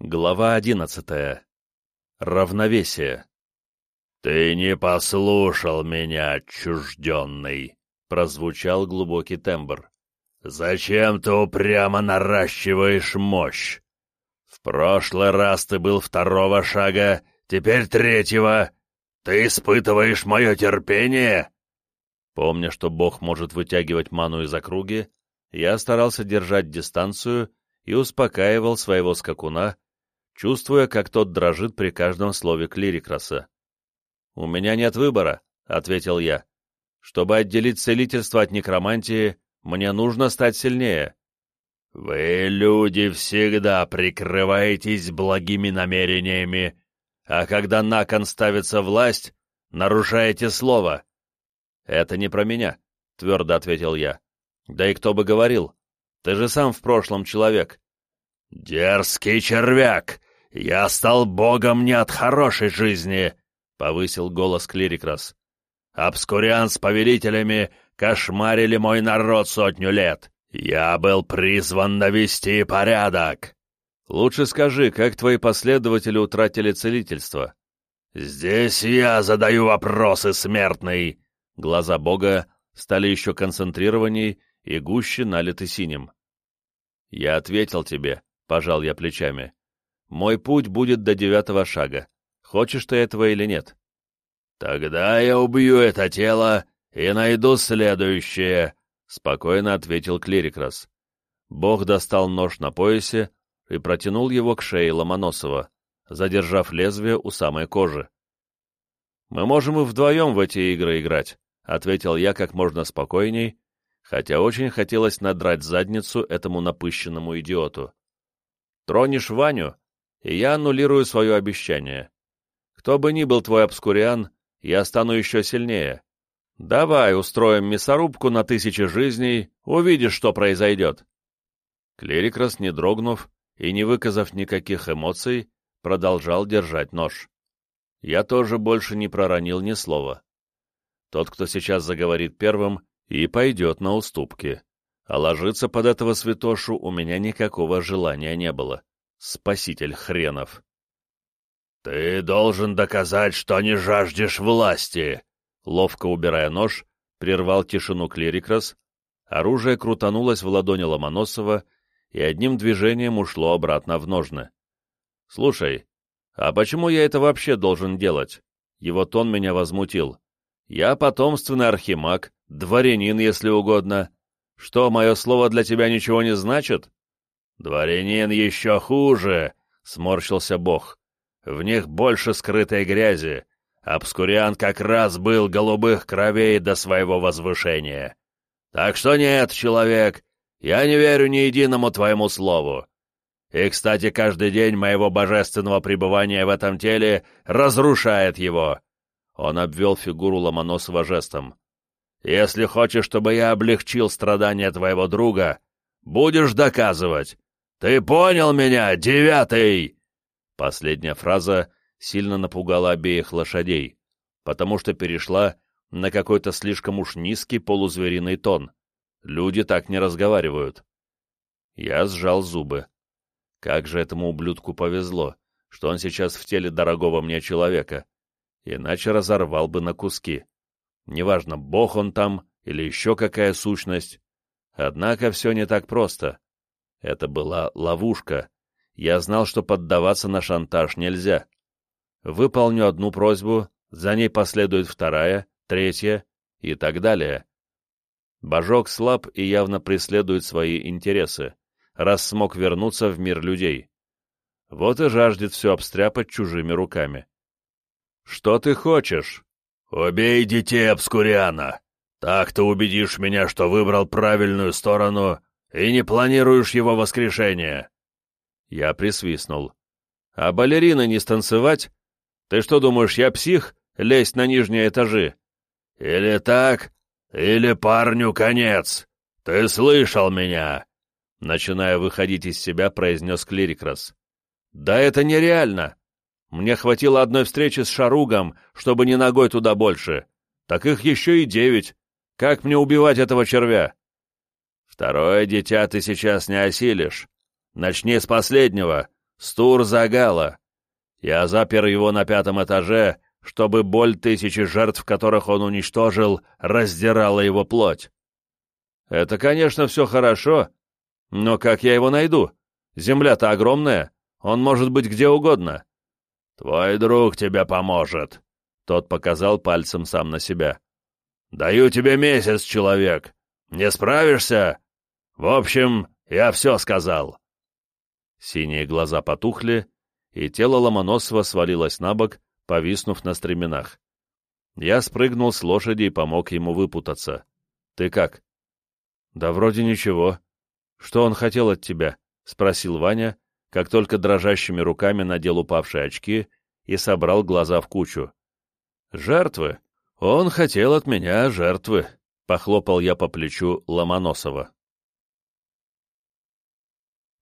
Глава одиннадцатая. Равновесие. «Ты не послушал меня, отчужденный!» — прозвучал глубокий тембр. «Зачем ты упрямо наращиваешь мощь? В прошлый раз ты был второго шага, теперь третьего. Ты испытываешь мое терпение?» Помня, что Бог может вытягивать ману из округи, я старался держать дистанцию и успокаивал своего скакуна, чувствуя, как тот дрожит при каждом слове клирикраса. «У меня нет выбора», — ответил я. «Чтобы отделить целительство от некромантии, мне нужно стать сильнее». «Вы, люди, всегда прикрываетесь благими намерениями, а когда на кон ставится власть, нарушаете слово». «Это не про меня», — твердо ответил я. «Да и кто бы говорил? Ты же сам в прошлом человек». «Дерзкий червяк! «Я стал богом не от хорошей жизни», — повысил голос Клирикрас. «Обскуриан с повелителями кошмарили мой народ сотню лет. Я был призван навести порядок». «Лучше скажи, как твои последователи утратили целительство?» «Здесь я задаю вопросы, смертный!» Глаза бога стали еще концентрированней и гуще налиты синим. «Я ответил тебе», — пожал я плечами. Мой путь будет до девятого шага. Хочешь ты этого или нет? Тогда я убью это тело и найду следующее, — спокойно ответил Клирикрас. Бог достал нож на поясе и протянул его к шее Ломоносова, задержав лезвие у самой кожи. «Мы можем и вдвоем в эти игры играть», — ответил я как можно спокойней, хотя очень хотелось надрать задницу этому напыщенному идиоту. «Тронешь Ваню, и я аннулирую свое обещание. Кто бы ни был твой обскуриан, я стану еще сильнее. Давай устроим мясорубку на тысячи жизней, увидишь, что произойдет». Клирикрас, не дрогнув и не выказав никаких эмоций, продолжал держать нож. Я тоже больше не проронил ни слова. Тот, кто сейчас заговорит первым, и пойдет на уступки. А ложиться под этого святошу у меня никакого желания не было. Спаситель хренов. «Ты должен доказать, что не жаждешь власти!» Ловко убирая нож, прервал тишину клирикрас, оружие крутанулось в ладони Ломоносова и одним движением ушло обратно в ножны. «Слушай, а почему я это вообще должен делать?» Его тон меня возмутил. «Я потомственный архимаг, дворянин, если угодно. Что, мое слово для тебя ничего не значит?» «Дворянин еще хуже!» — сморщился бог. «В них больше скрытой грязи. Обскуриан как раз был голубых кровей до своего возвышения. Так что нет, человек, я не верю ни единому твоему слову. И, кстати, каждый день моего божественного пребывания в этом теле разрушает его». Он обвел фигуру Ломоносова жестом. «Если хочешь, чтобы я облегчил страдания твоего друга, будешь доказывать, «Ты понял меня, девятый?» Последняя фраза сильно напугала обеих лошадей, потому что перешла на какой-то слишком уж низкий полузвериный тон. Люди так не разговаривают. Я сжал зубы. Как же этому ублюдку повезло, что он сейчас в теле дорогого мне человека, иначе разорвал бы на куски. Неважно, бог он там или еще какая сущность. Однако все не так просто. Это была ловушка. Я знал, что поддаваться на шантаж нельзя. Выполню одну просьбу, за ней последует вторая, третья и так далее. Божок слаб и явно преследует свои интересы, раз смог вернуться в мир людей. Вот и жаждет все обстряпать чужими руками. «Что ты хочешь?» «Убей детей Обскуриана! Так ты убедишь меня, что выбрал правильную сторону и не планируешь его воскрешение?» Я присвистнул. «А балерины не станцевать? Ты что думаешь, я псих, лезть на нижние этажи?» «Или так, или парню конец. Ты слышал меня?» Начиная выходить из себя, произнес Клирикрас. «Да это нереально! Мне хватило одной встречи с Шаругом, чтобы не ногой туда больше. Так их еще и девять. Как мне убивать этого червя?» Второе дитя ты сейчас не осилишь. Начни с последнего. Стур Загала. Я запер его на пятом этаже, чтобы боль тысячи жертв, которых он уничтожил, раздирала его плоть. Это, конечно, все хорошо, но как я его найду? Земля-то огромная, он может быть где угодно. Твой друг тебе поможет. Тот показал пальцем сам на себя. Даю тебе месяц, человек. Не справишься? В общем, я все сказал. Синие глаза потухли, и тело Ломоносова свалилось на бок, повиснув на стременах. Я спрыгнул с лошади и помог ему выпутаться. «Ты как?» «Да вроде ничего. Что он хотел от тебя?» — спросил Ваня, как только дрожащими руками надел упавшие очки и собрал глаза в кучу. «Жертвы? Он хотел от меня жертвы», — похлопал я по плечу Ломоносова.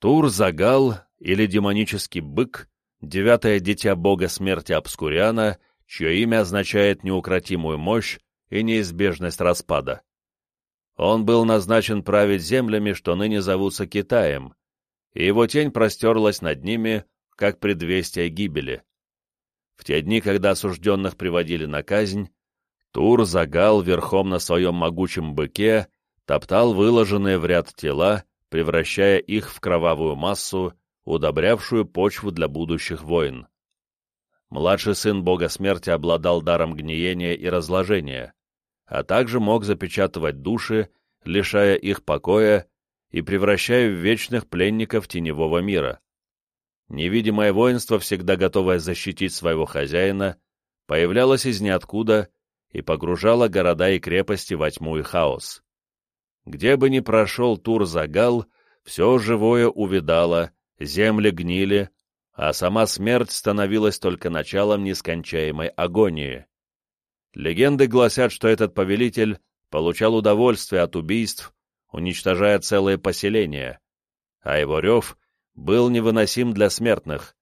Тур-Загал или демонический бык, девятое дитя бога смерти Обскуриана, чье имя означает неукротимую мощь и неизбежность распада. Он был назначен править землями, что ныне зовутся Китаем, и его тень простерлась над ними, как предвестие гибели. В те дни, когда осужденных приводили на казнь, Тур загал верхом на своем могучем быке, топтал выложенные в ряд тела, превращая их в кровавую массу, удобрявшую почву для будущих войн. Младший сын бога смерти обладал даром гниения и разложения, а также мог запечатывать души, лишая их покоя и превращая в вечных пленников теневого мира. Невидимое воинство, всегда готовое защитить своего хозяина, появлялось из ниоткуда и погружало города и крепости во тьму и хаос. Где бы ни прошел Тур-Загал, все живое увидало, земли гнили, а сама смерть становилась только началом нескончаемой агонии. Легенды гласят, что этот повелитель получал удовольствие от убийств, уничтожая целые поселения, а его рев был невыносим для смертных,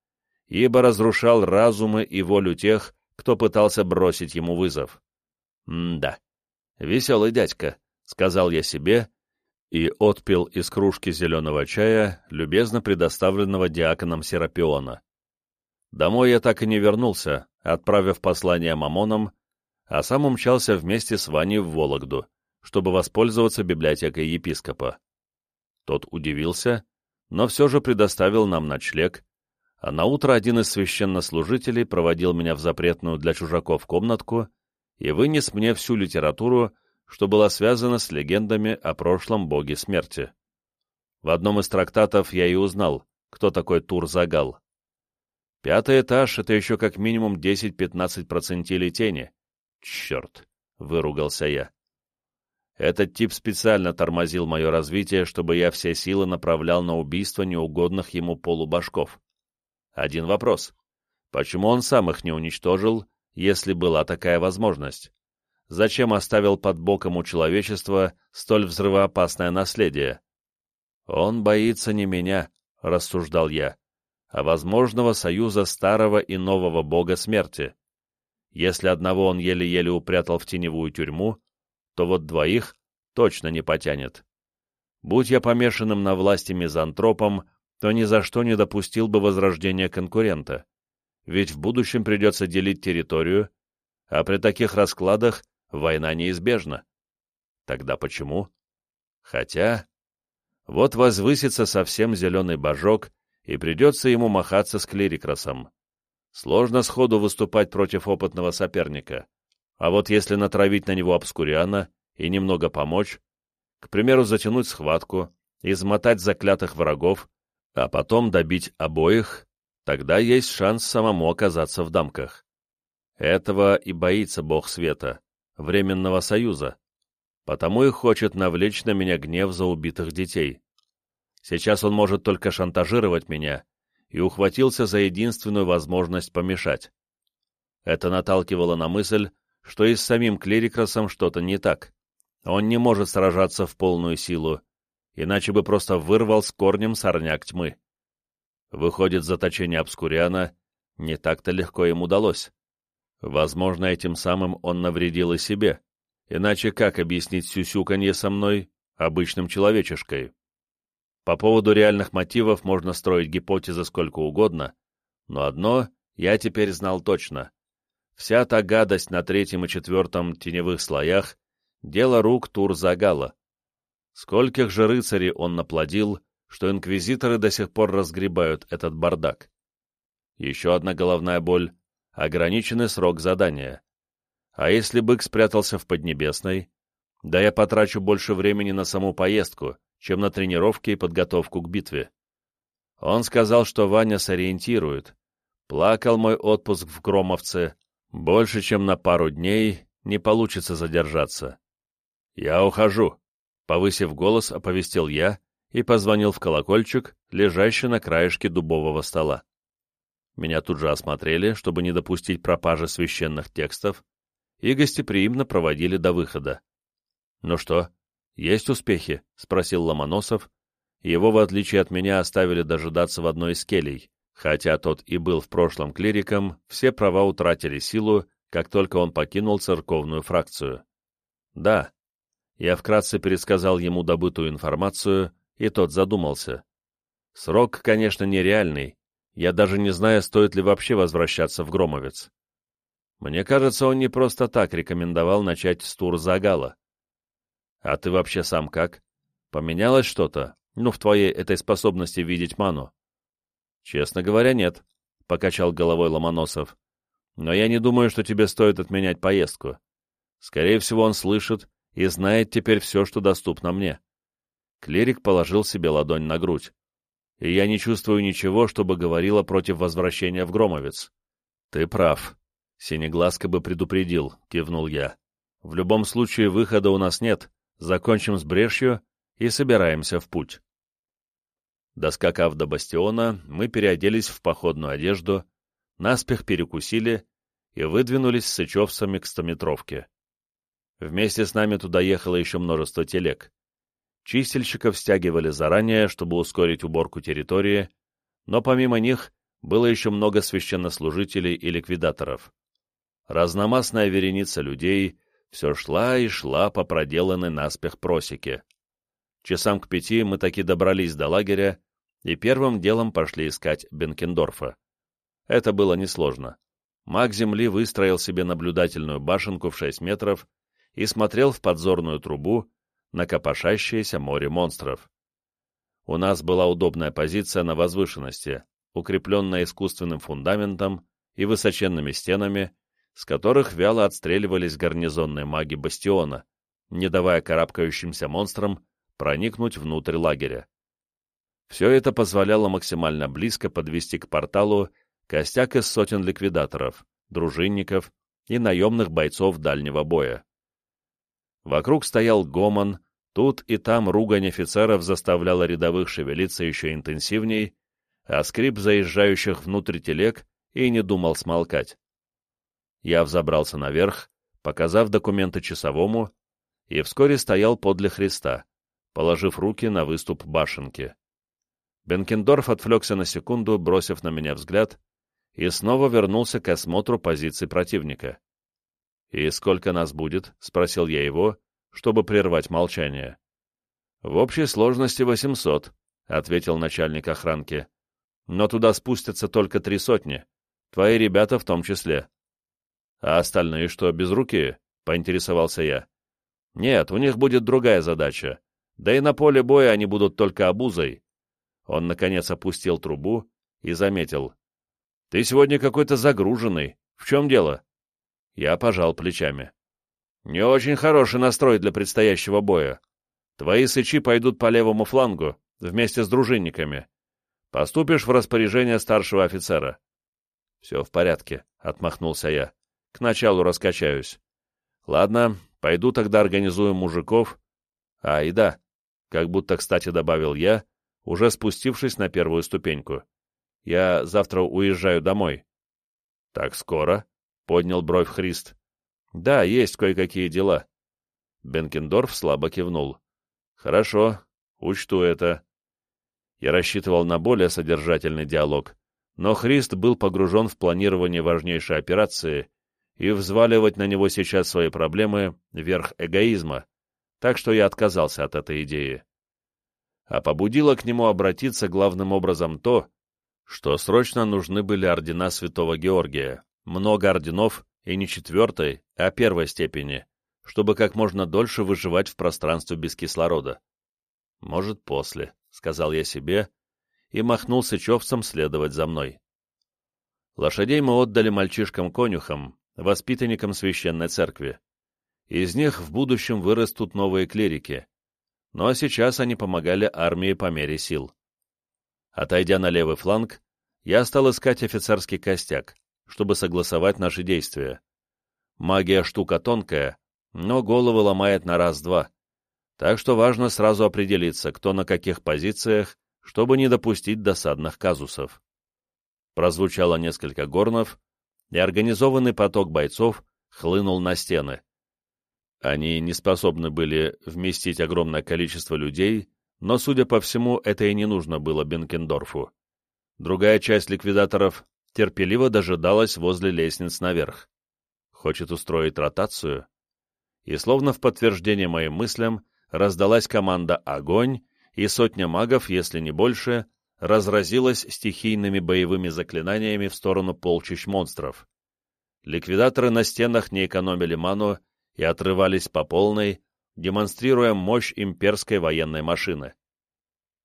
ибо разрушал разумы и волю тех, кто пытался бросить ему вызов. М-да, веселый дядька. — сказал я себе и отпил из кружки зеленого чая, любезно предоставленного диаконом Серапиона. Домой я так и не вернулся, отправив послание мамонам, а сам умчался вместе с Ваней в Вологду, чтобы воспользоваться библиотекой епископа. Тот удивился, но все же предоставил нам ночлег, а наутро один из священнослужителей проводил меня в запретную для чужаков комнатку и вынес мне всю литературу, что было связано с легендами о прошлом боге смерти. В одном из трактатов я и узнал, кто такой Тур-Загал. Пятый этаж — это еще как минимум 10-15 процентилей тени. Черт, выругался я. Этот тип специально тормозил мое развитие, чтобы я все силы направлял на убийство неугодных ему полубашков. Один вопрос. Почему он сам их не уничтожил, если была такая возможность? Зачем оставил под боком у человечества столь взрывоопасное наследие. «Он боится не меня», — рассуждал я, — «а возможного союза старого и нового бога смерти. Если одного он еле-еле упрятал в теневую тюрьму, то вот двоих точно не потянет. Будь я помешанным на власти мизантропом, то ни за что не допустил бы возрождения конкурента. Ведь в будущем придется делить территорию, а при таких раскладах война неизбежна. Тогда почему? Хотя... Вот возвысится совсем зеленый божок, и придется ему махаться с клирикросом. Сложно сходу выступать против опытного соперника. А вот если натравить на него обскуриана и немного помочь, к примеру, затянуть схватку, измотать заклятых врагов, а потом добить обоих, тогда есть шанс самому оказаться в дамках. Этого и боится бог света. Временного Союза, потому и хочет навлечь на меня гнев за убитых детей. Сейчас он может только шантажировать меня и ухватился за единственную возможность помешать. Это наталкивало на мысль, что и с самим Клирикросом что-то не так. Он не может сражаться в полную силу, иначе бы просто вырвал с корнем сорняк тьмы. Выходит, заточение Обскуриана не так-то легко им удалось. Возможно, этим самым он навредил и себе, иначе как объяснить сюсюканье со мной, обычным человечешкой? По поводу реальных мотивов можно строить гипотезы сколько угодно, но одно я теперь знал точно. Вся та гадость на третьем и четвертом теневых слоях — дело рук Турзагала. Скольких же рыцарей он наплодил, что инквизиторы до сих пор разгребают этот бардак. Еще одна головная боль — ограниченный срок задания. А если бык спрятался в Поднебесной, да я потрачу больше времени на саму поездку, чем на тренировки и подготовку к битве. Он сказал, что Ваня сориентирует. Плакал мой отпуск в Громовце. Больше, чем на пару дней, не получится задержаться. «Я ухожу», — повысив голос, оповестил я и позвонил в колокольчик, лежащий на краешке дубового стола. Меня тут же осмотрели, чтобы не допустить пропажи священных текстов, и гостеприимно проводили до выхода. «Ну что, есть успехи?» — спросил Ломоносов. Его, в отличие от меня, оставили дожидаться в одной из келей. Хотя тот и был в прошлом клириком, все права утратили силу, как только он покинул церковную фракцию. Да, я вкратце пересказал ему добытую информацию, и тот задумался. Срок, конечно, нереальный. Я даже не знаю, стоит ли вообще возвращаться в Громовец. Мне кажется, он не просто так рекомендовал начать с тур Загала. А ты вообще сам как? Поменялось что-то? Ну, в твоей этой способности видеть ману? Честно говоря, нет, — покачал головой Ломоносов. Но я не думаю, что тебе стоит отменять поездку. Скорее всего, он слышит и знает теперь все, что доступно мне. Клирик положил себе ладонь на грудь. И я не чувствую ничего, чтобы говорило против возвращения в Громовец. Ты прав, Синеглазка бы предупредил, кивнул я. В любом случае выхода у нас нет, закончим с брешью и собираемся в путь. Доскакав до бастиона, мы переоделись в походную одежду, наспех перекусили и выдвинулись с сычевцами к стометровке. Вместе с нами туда ехало еще множество телег. Чистильщиков стягивали заранее, чтобы ускорить уборку территории, но помимо них было еще много священнослужителей и ликвидаторов. Разномастная вереница людей все шла и шла по проделанной наспех просеке. Часам к пяти мы таки добрались до лагеря и первым делом пошли искать Бенкендорфа. Это было несложно. Маг Земли выстроил себе наблюдательную башенку в 6 метров и смотрел в подзорную трубу на копошащееся море монстров. У нас была удобная позиция на возвышенности, укрепленная искусственным фундаментом и высоченными стенами, с которых вяло отстреливались гарнизонные маги бастиона, не давая карабкающимся монстрам проникнуть внутрь лагеря. Все это позволяло максимально близко подвести к порталу костяк из сотен ликвидаторов, дружинников и наемных бойцов дальнего боя. Вокруг стоял гомон, тут и там ругань офицеров заставляла рядовых шевелиться еще интенсивней, а скрип заезжающих внутрь телег и не думал смолкать. Я взобрался наверх, показав документы часовому, и вскоре стоял подле Христа, положив руки на выступ башенки. Бенкендорф отвлекся на секунду, бросив на меня взгляд, и снова вернулся к осмотру позиций противника. «И сколько нас будет?» — спросил я его, чтобы прервать молчание. «В общей сложности восемьсот», — ответил начальник охранки. «Но туда спустятся только три сотни, твои ребята в том числе». «А остальные что, без руки?» — поинтересовался я. «Нет, у них будет другая задача. Да и на поле боя они будут только обузой». Он, наконец, опустил трубу и заметил. «Ты сегодня какой-то загруженный. В чем дело?» Я пожал плечами. «Не очень хороший настрой для предстоящего боя. Твои сычи пойдут по левому флангу, вместе с дружинниками. Поступишь в распоряжение старшего офицера». «Все в порядке», — отмахнулся я. К началу раскачаюсь. Ладно, пойду тогда организую мужиков. А, и да, как будто, кстати, добавил я, уже спустившись на первую ступеньку. Я завтра уезжаю домой. Так скоро? Поднял бровь Христ. Да, есть кое-какие дела. Бенкендорф слабо кивнул. Хорошо, учту это. Я рассчитывал на более содержательный диалог, но Христ был погружен в планирование важнейшей операции и взваливать на него сейчас свои проблемы — верх эгоизма, так что я отказался от этой идеи. а побудило к нему обратиться главным образом то, что срочно нужны были ордена святого Георгия, много орденов и не четвертой, а первой степени, чтобы как можно дольше выживать в пространстве без кислорода. «Может, после», — сказал я себе, и махнул сычевцам следовать за мной. Лошадей мы отдали мальчишкам-конюхам, воспитанникам священной церкви. Из них в будущем вырастут новые клирики, но сейчас они помогали армии по мере сил. Отойдя на левый фланг, я стал искать офицерский костяк, чтобы согласовать наши действия. Магия штука тонкая, но головы ломает на раз-два, так что важно сразу определиться, кто на каких позициях, чтобы не допустить досадных казусов. Прозвучало несколько горнов, и организованный поток бойцов хлынул на стены. Они не способны были вместить огромное количество людей, но, судя по всему, это и не нужно было Бенкендорфу. Другая часть ликвидаторов терпеливо дожидалась возле лестниц наверх. Хочет устроить ротацию? И словно в подтверждение моим мыслям раздалась команда «Огонь», и сотня магов, если не больше, разразилась стихийными боевыми заклинаниями в сторону полчищ монстров. Ликвидаторы на стенах не экономили ману и отрывались по полной, демонстрируя мощь имперской военной машины.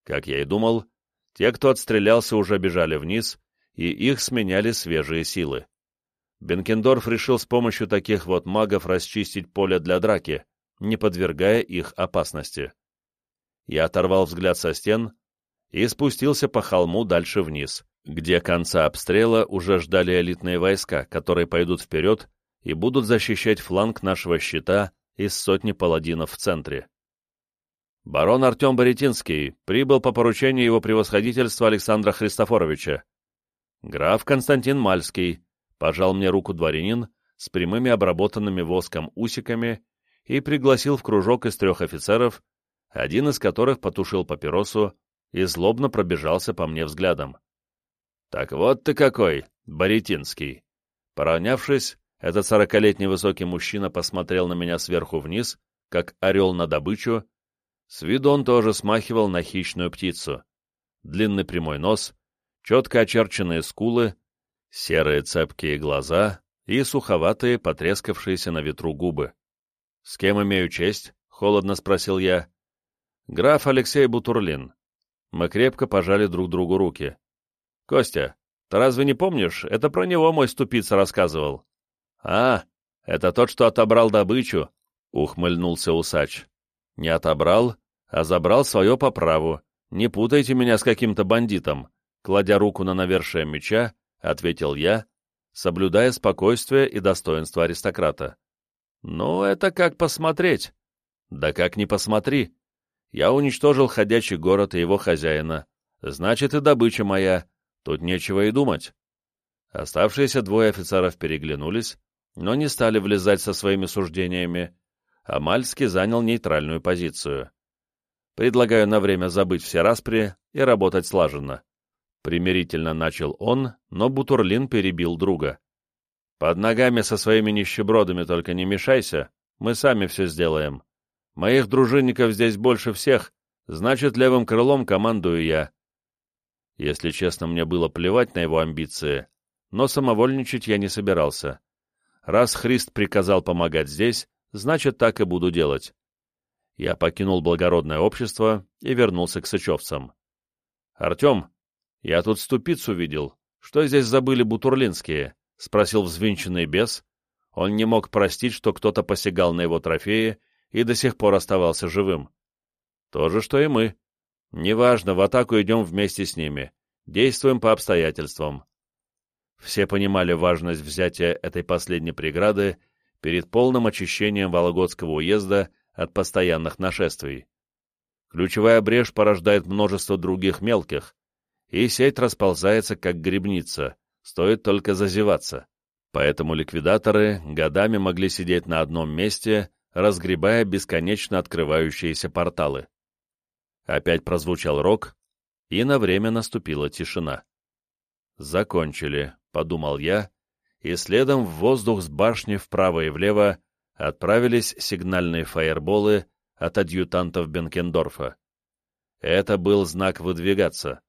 Как я и думал, те, кто отстрелялся, уже бежали вниз, и их сменяли свежие силы. Бенкендорф решил с помощью таких вот магов расчистить поле для драки, не подвергая их опасности. Я оторвал взгляд со стен и спустился по холму дальше вниз, где конца обстрела уже ждали элитные войска, которые пойдут вперед и будут защищать фланг нашего щита из сотни паладинов в центре. Барон Артем Боретинский прибыл по поручению его превосходительства Александра Христофоровича. Граф Константин Мальский пожал мне руку дворянин с прямыми обработанными воском усиками и пригласил в кружок из трех офицеров, один из которых потушил папиросу и злобно пробежался по мне взглядом. «Так вот ты какой, Боретинский!» Поравнявшись, этот сорокалетний высокий мужчина посмотрел на меня сверху вниз, как орел на добычу. С виду он тоже смахивал на хищную птицу. Длинный прямой нос, четко очерченные скулы, серые цепкие глаза и суховатые, потрескавшиеся на ветру губы. «С кем имею честь?» — холодно спросил я. «Граф Алексей Бутурлин». Мы крепко пожали друг другу руки. «Костя, ты разве не помнишь? Это про него мой ступица рассказывал». «А, это тот, что отобрал добычу», — ухмыльнулся усач. «Не отобрал, а забрал свое по праву. Не путайте меня с каким-то бандитом», — кладя руку на навершие меча, ответил я, соблюдая спокойствие и достоинство аристократа. «Ну, это как посмотреть». «Да как не посмотри. Я уничтожил ходячий город и его хозяина. Значит, и добыча моя. Тут нечего и думать». Оставшиеся двое офицеров переглянулись, но не стали влезать со своими суждениями, а Мальский занял нейтральную позицию. Предлагаю на время забыть все распри и работать слаженно. Примирительно начал он, но Бутурлин перебил друга. Под ногами со своими нищебродами только не мешайся, мы сами все сделаем. Моих дружинников здесь больше всех, значит, левым крылом командую я. Если честно, мне было плевать на его амбиции, но самовольничать я не собирался. Раз Христ приказал помогать здесь, значит, так и буду делать. Я покинул благородное общество и вернулся к сычевцам. «Артем, я тут ступицу видел. Что здесь забыли бутурлинские?» — спросил взвинченный бес. Он не мог простить, что кто-то посягал на его трофеи и до сих пор оставался живым. То же, что и мы. Неважно, в атаку идем вместе с ними. Действуем по обстоятельствам. Все понимали важность взятия этой последней преграды перед полным очищением Вологодского уезда от постоянных нашествий. Ключевая брешь порождает множество других мелких, и сеть расползается, как грибница, стоит только зазеваться. Поэтому ликвидаторы годами могли сидеть на одном месте, разгребая бесконечно открывающиеся порталы. Опять прозвучал рок, и на время наступила тишина. Закончили. — подумал я, и следом в воздух с башни вправо и влево отправились сигнальные фаерболы от адъютантов Бенкендорфа. Это был знак выдвигаться.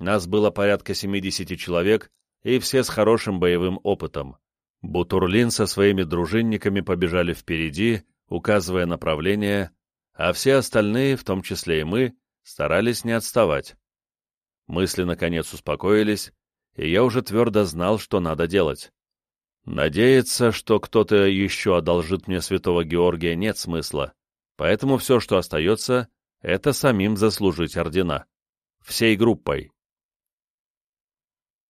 Нас было порядка 70 человек, и все с хорошим боевым опытом. Бутурлин со своими дружинниками побежали впереди, указывая направление, а все остальные, в том числе и мы, старались не отставать. Мысли, наконец, успокоились, и я уже твердо знал, что надо делать. Надеяться, что кто-то еще одолжит мне святого Георгия, нет смысла, поэтому все, что остается, это самим заслужить ордена. Всей группой.